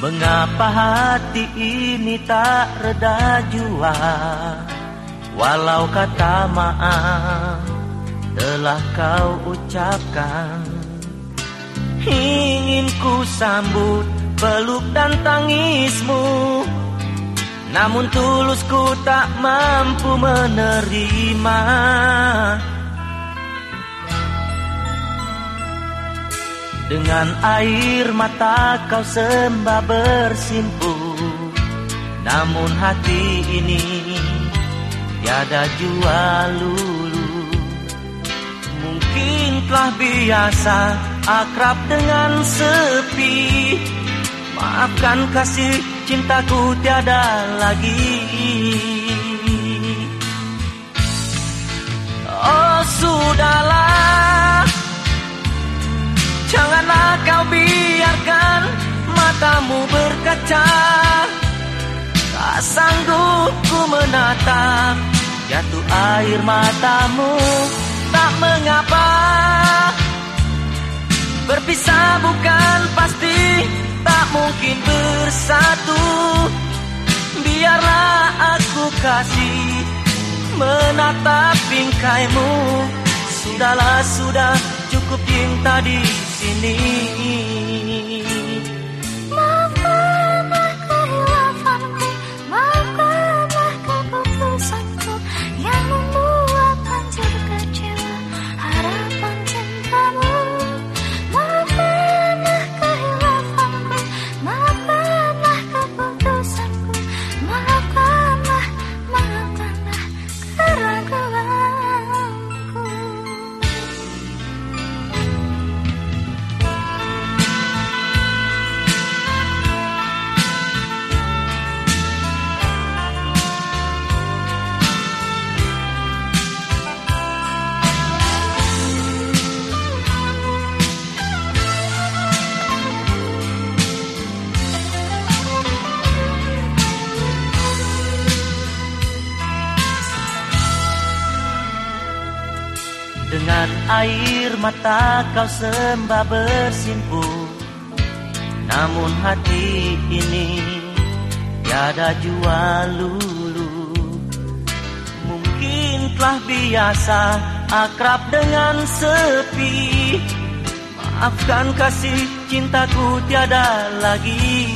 Mengapa hati ini tak reda jua? Walau kata maaf telah kau ucapkan. Ingin ku sambut peluk dan tangismu. Namun tulusku tak mampu menerima Dengan air mata kau sembah bersimpu Namun hati ini tiada jua lulu Mungkin telah biasa akrab dengan sepi. Maafkan kasih cintaku tiada lagi matamu berkaca Tak sanggup ku menatap Jatuh air matamu Tak mengapa. Berpisah bukan pasti Tak mungkin bersatu. Biarlah aku kasih Menatap bingkaimu Sudahlah sudah cukup cinta di sini. Dengan air mata kau sembah bersimpu. Namun hati ini tiada jua lulu. Mungkin telah biasa akrab dengan sepi. Maafkan kasih cintaku tiada lagi.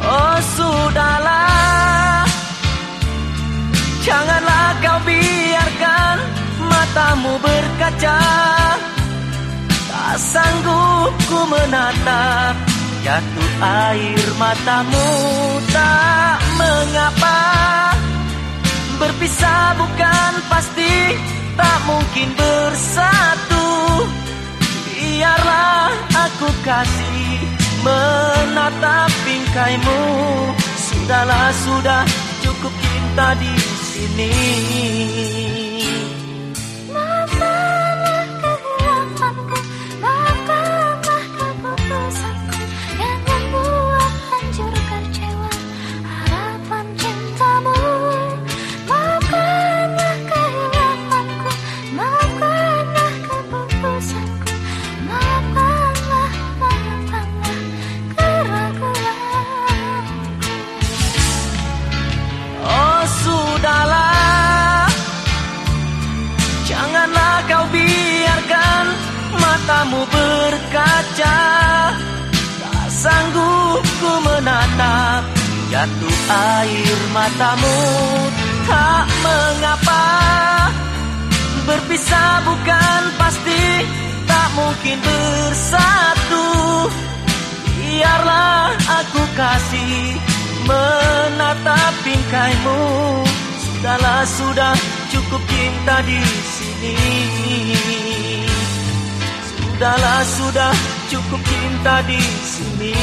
Oh sudahlah matamu berkaca. Tak sanggup ku menatap Jatuh air matamu tak mengapa. Berpisah bukan pasti Tak mungkin bersatu. Biarlah aku kasih Menatap bingkaimu Sudahlah sudah cukup cinta di sini. Matamu berkaca Tak sanggup ku menatap. Jatuh air matamu Tak mengapa. Berpisah bukan pasti Tak mungkin bersatu. Biarlah aku kasih menatap bingkaimu. Sudahlah sudah cukup cinta di sini Sudahlah sudah cukup cinta di sini